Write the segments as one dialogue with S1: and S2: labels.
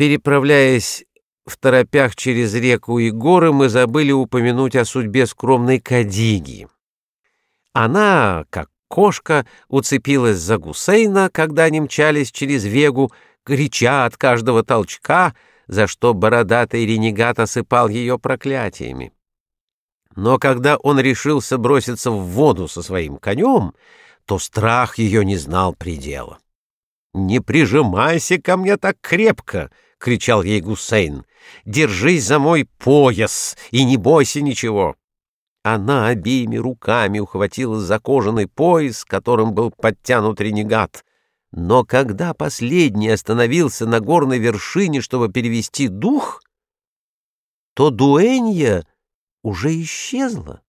S1: Переправляясь в торопях через реку и горы, мы забыли упомянуть о судьбе скромной Кадиги. Она, как кошка, уцепилась за Гусейна, когда они мчались через Вегу, крича от каждого толчка, за что бородатый ренегат осыпал ее проклятиями. Но когда он решился броситься в воду со своим конем, то страх ее не знал предела. «Не прижимайся ко мне так крепко!» — кричал ей Гусейн. «Держись за мой пояс и не бойся ничего!» Она обеими руками ухватилась за кожаный пояс, которым был подтянут ренегат. Но когда последний остановился на горной вершине, чтобы перевести дух, то дуэнья уже исчезла.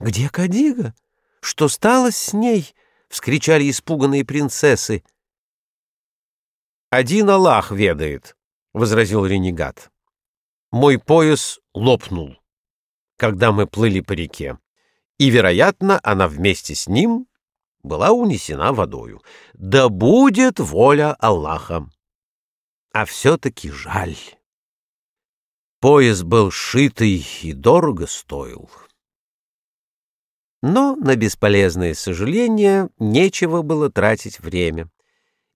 S1: «Где Кадига? Что стало с ней?» — вскричали испуганные принцессы. «Один Аллах ведает», — возразил ренегат. «Мой пояс лопнул, когда мы плыли по реке, и, вероятно, она вместе с ним была унесена водою. Да будет воля Аллаха! А все-таки жаль. Пояс был шитый и дорого стоил». Но на бесполезные сожаления нечего было тратить время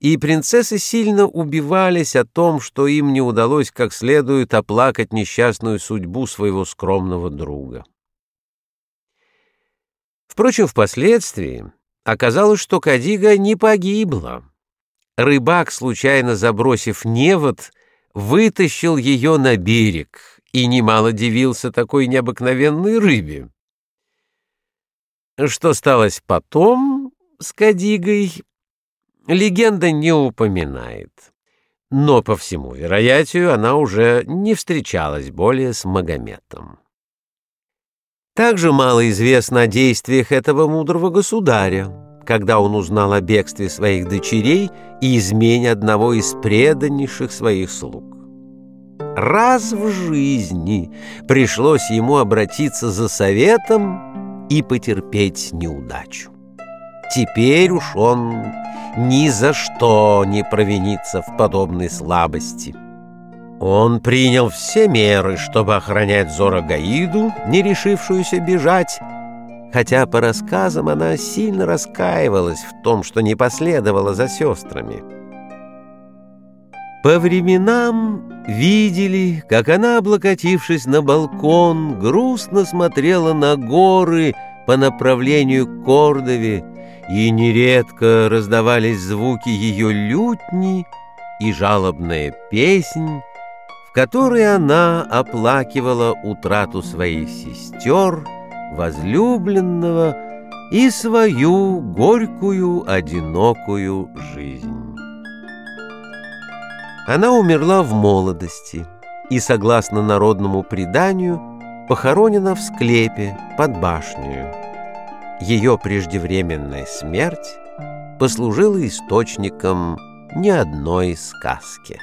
S1: и принцессы сильно убивались о том, что им не удалось как следует оплакать несчастную судьбу своего скромного друга. Впрочем, впоследствии оказалось, что Кадига не погибла. Рыбак, случайно забросив невод, вытащил ее на берег и немало дивился такой необыкновенной рыбе. Что сталось потом с Кадигой, легенда не упоминает. Но, по всему вероятию, она уже не встречалась более с Магометом. Также мало известно о действиях этого мудрого государя, когда он узнал о бегстве своих дочерей и измене одного из преданнейших своих слуг. Раз в жизни пришлось ему обратиться за советом и потерпеть неудачу. Теперь уж он ни за что не провиниться в подобной слабости. Он принял все меры, чтобы охранять Зора Гаиду, не решившуюся бежать, хотя по рассказам она сильно раскаивалась в том, что не последовала за сестрами. По временам видели, как она, облокотившись на балкон, грустно смотрела на горы по направлению к Кордове, и нередко раздавались звуки ее лютни и жалобная песнь, в которой она оплакивала утрату своих сестер, возлюбленного и свою горькую, одинокую жизнь. Она умерла в молодости и, согласно народному преданию, похоронена в склепе под башнею. Ее преждевременная смерть послужила источником ни одной сказки.